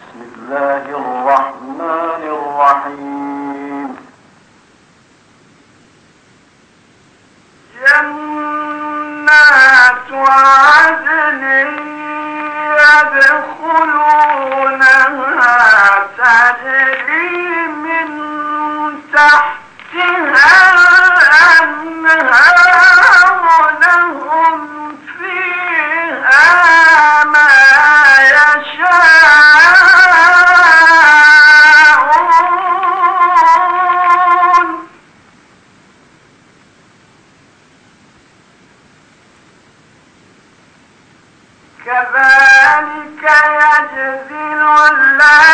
بسم الله الرحمن الرحيم. جنات عدن يدخلونها. كذلك يجزي الله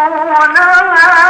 يدخلونها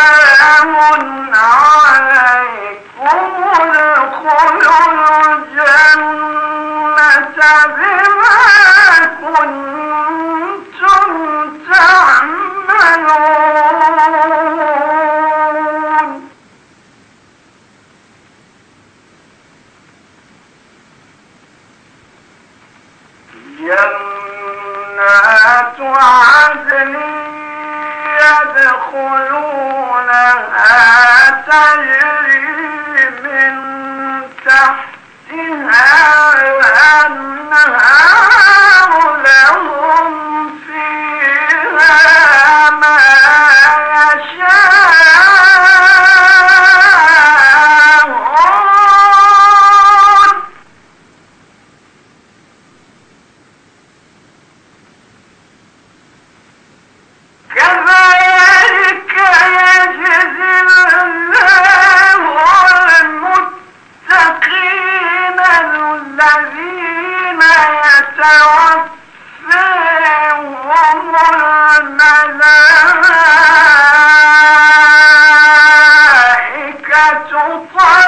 عدن يدخلونها تجري من تحتها الأنهار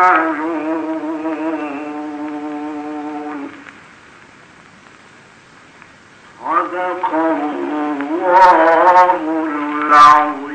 معلوم صدق الله العظيم.